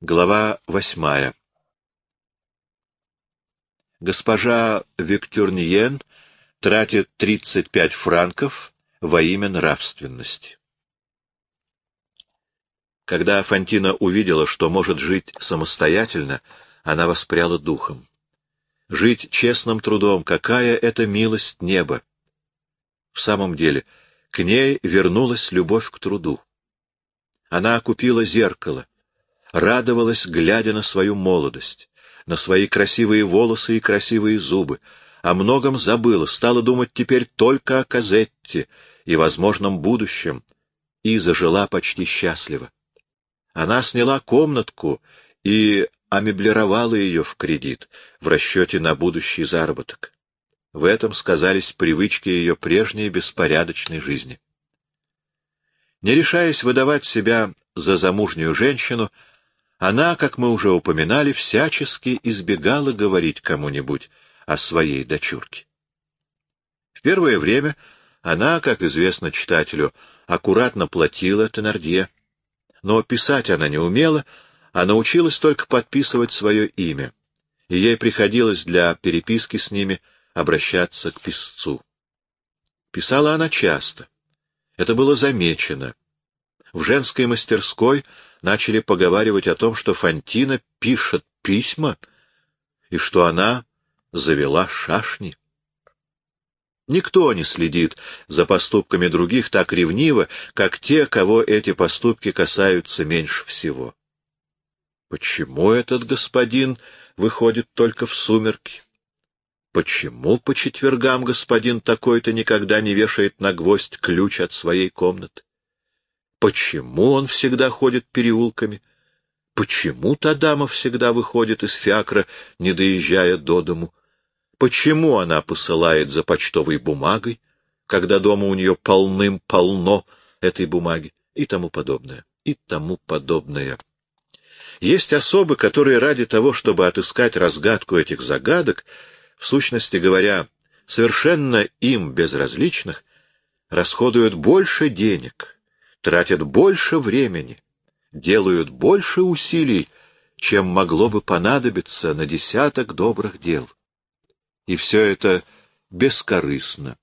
Глава восьмая Госпожа Виктурниен тратит 35 франков во имя нравственности. Когда Фантина увидела, что может жить самостоятельно, она воспряла духом. Жить честным трудом — какая это милость неба! В самом деле, к ней вернулась любовь к труду. Она купила зеркало — радовалась, глядя на свою молодость, на свои красивые волосы и красивые зубы, о многом забыла, стала думать теперь только о Казетте и возможном будущем, и зажила почти счастливо. Она сняла комнатку и амеблировала ее в кредит в расчете на будущий заработок. В этом сказались привычки ее прежней беспорядочной жизни. Не решаясь выдавать себя за замужнюю женщину, она, как мы уже упоминали, всячески избегала говорить кому-нибудь о своей дочурке. В первое время она, как известно читателю, аккуратно платила Теннердье, но писать она не умела, а научилась только подписывать свое имя, и ей приходилось для переписки с ними обращаться к писцу. Писала она часто. Это было замечено. В женской мастерской — начали поговаривать о том, что Фантина пишет письма и что она завела шашни. Никто не следит за поступками других так ревниво, как те, кого эти поступки касаются меньше всего. Почему этот господин выходит только в сумерки? Почему по четвергам господин такой-то никогда не вешает на гвоздь ключ от своей комнаты? Почему он всегда ходит переулками? Почему та дама всегда выходит из фиакра, не доезжая до дому? Почему она посылает за почтовой бумагой, когда дома у нее полным-полно этой бумаги? И тому подобное, и тому подобное. Есть особы, которые ради того, чтобы отыскать разгадку этих загадок, в сущности говоря, совершенно им безразличных, расходуют больше денег, тратят больше времени, делают больше усилий, чем могло бы понадобиться на десяток добрых дел. И все это бескорыстно,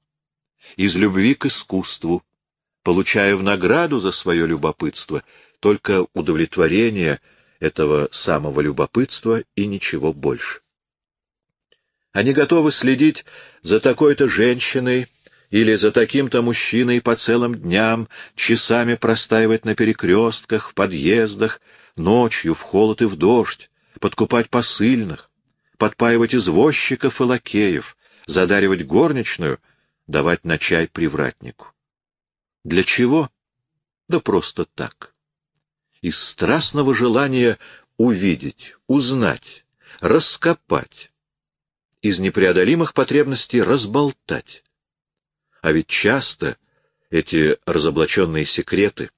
из любви к искусству, получая в награду за свое любопытство только удовлетворение этого самого любопытства и ничего больше. Они готовы следить за такой-то женщиной, или за таким-то мужчиной по целым дням, часами простаивать на перекрестках, в подъездах, ночью в холод и в дождь, подкупать посыльных, подпаивать извозчиков и лакеев, задаривать горничную, давать на чай привратнику. Для чего? Да просто так. Из страстного желания увидеть, узнать, раскопать, из непреодолимых потребностей разболтать. А ведь часто эти разоблаченные секреты,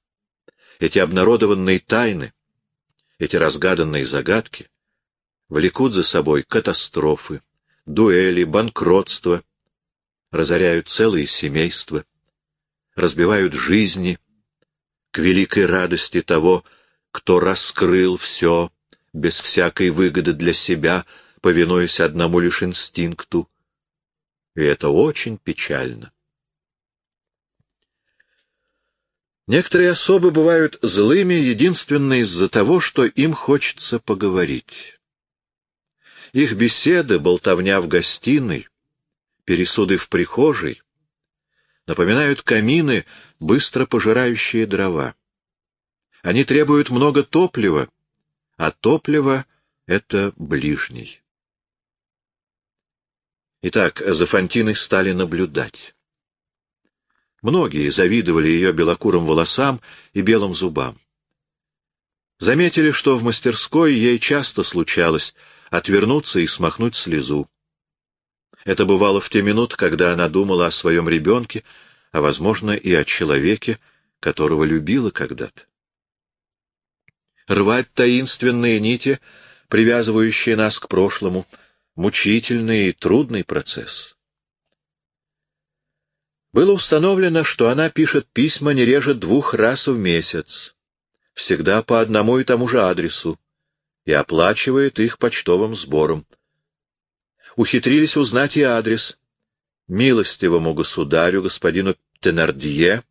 эти обнародованные тайны, эти разгаданные загадки влекут за собой катастрофы, дуэли, банкротство, разоряют целые семейства, разбивают жизни к великой радости того, кто раскрыл все без всякой выгоды для себя, повинуясь одному лишь инстинкту. И это очень печально. Некоторые особы бывают злыми единственно из-за того, что им хочется поговорить. Их беседы, болтовня в гостиной, пересуды в прихожей напоминают камины, быстро пожирающие дрова. Они требуют много топлива, а топливо — это ближний. Итак, за Фонтиной стали наблюдать. Многие завидовали ее белокурым волосам и белым зубам. Заметили, что в мастерской ей часто случалось отвернуться и смахнуть слезу. Это бывало в те минуты, когда она думала о своем ребенке, а, возможно, и о человеке, которого любила когда-то. Рвать таинственные нити, привязывающие нас к прошлому, мучительный и трудный процесс. Было установлено, что она пишет письма не реже двух раз в месяц, всегда по одному и тому же адресу, и оплачивает их почтовым сбором. Ухитрились узнать и адрес. Милостивому государю, господину Тенардье,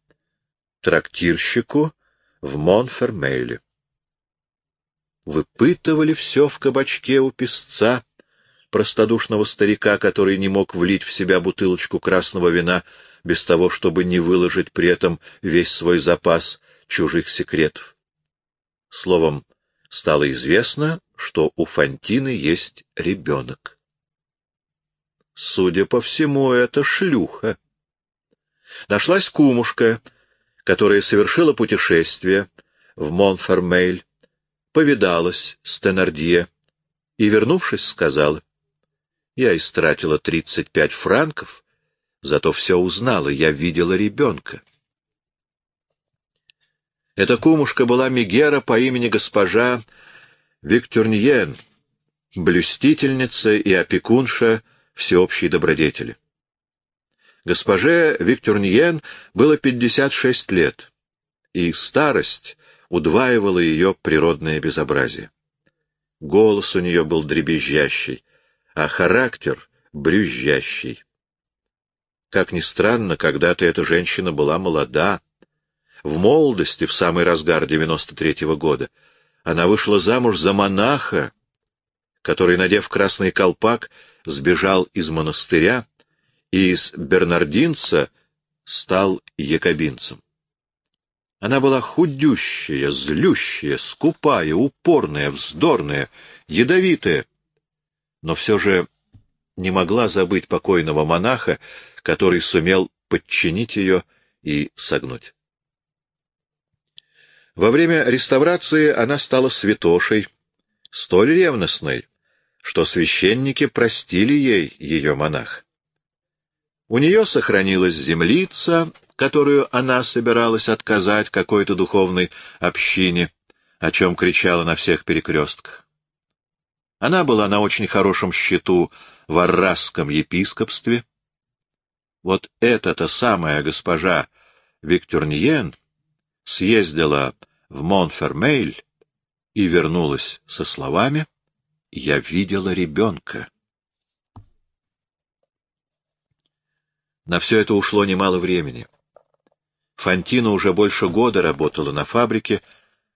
трактирщику в Монфермейле. Выпытывали все в кабачке у песца, простодушного старика, который не мог влить в себя бутылочку красного вина без того, чтобы не выложить при этом весь свой запас чужих секретов. Словом, стало известно, что у Фантины есть ребенок. Судя по всему, это шлюха. Нашлась кумушка, которая совершила путешествие в Монфермейль, повидалась с Тенардье и, вернувшись, сказала, «Я истратила тридцать пять франков, зато все узнала, я видела ребенка». Эта кумушка была Мегера по имени госпожа Виктурньен, блюстительница и опекунша всеобщей добродетели. Госпоже Виктурньен было 56 лет, и старость удваивала ее природное безобразие. Голос у нее был дребезжащий, а характер — брюзжащий. Как ни странно, когда-то эта женщина была молода. В молодости, в самый разгар девяносто третьего года, она вышла замуж за монаха, который, надев красный колпак, сбежал из монастыря и из бернардинца стал якобинцем. Она была худющая, злющая, скупая, упорная, вздорная, ядовитая, но все же не могла забыть покойного монаха, который сумел подчинить ее и согнуть. Во время реставрации она стала святошей, столь ревностной, что священники простили ей ее монах. У нее сохранилась землица, которую она собиралась отказать какой-то духовной общине, о чем кричала на всех перекрестках. Она была на очень хорошем счету в Аррасском епископстве. Вот эта-то самая госпожа Виктурньен съездила в Монфермейль и вернулась со словами «Я видела ребенка». На все это ушло немало времени. Фантина уже больше года работала на фабрике,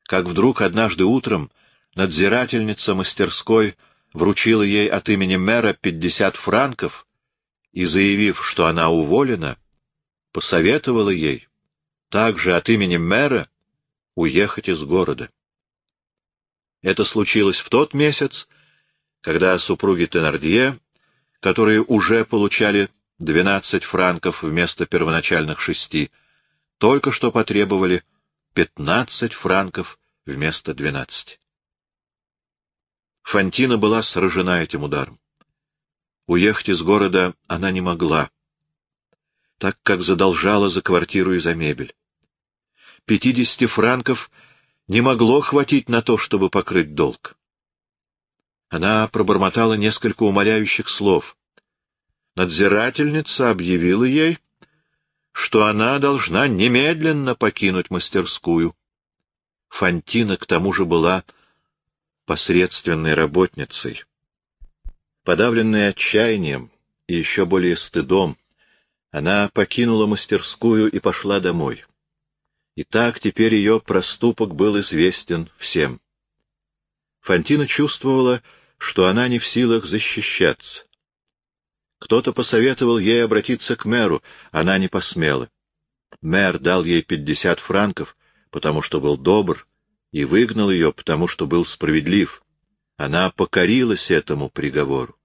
как вдруг однажды утром надзирательница мастерской вручила ей от имени мэра пятьдесят франков и, заявив, что она уволена, посоветовала ей также от имени мэра уехать из города. Это случилось в тот месяц, когда супруги Тенардье, которые уже получали двенадцать франков вместо первоначальных шести, только что потребовали пятнадцать франков вместо двенадцати. Фантина была сражена этим ударом. Уехать из города она не могла, так как задолжала за квартиру и за мебель. Пятидесяти франков не могло хватить на то, чтобы покрыть долг. Она пробормотала несколько умоляющих слов. Надзирательница объявила ей, что она должна немедленно покинуть мастерскую. Фантина, к тому же, была посредственной работницей. Подавленная отчаянием и еще более стыдом, она покинула мастерскую и пошла домой. И так теперь ее проступок был известен всем. Фантина чувствовала, что она не в силах защищаться. Кто-то посоветовал ей обратиться к мэру, она не посмела. Мэр дал ей пятьдесят франков, потому что был добр, и выгнал ее, потому что был справедлив. Она покорилась этому приговору.